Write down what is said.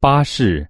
巴士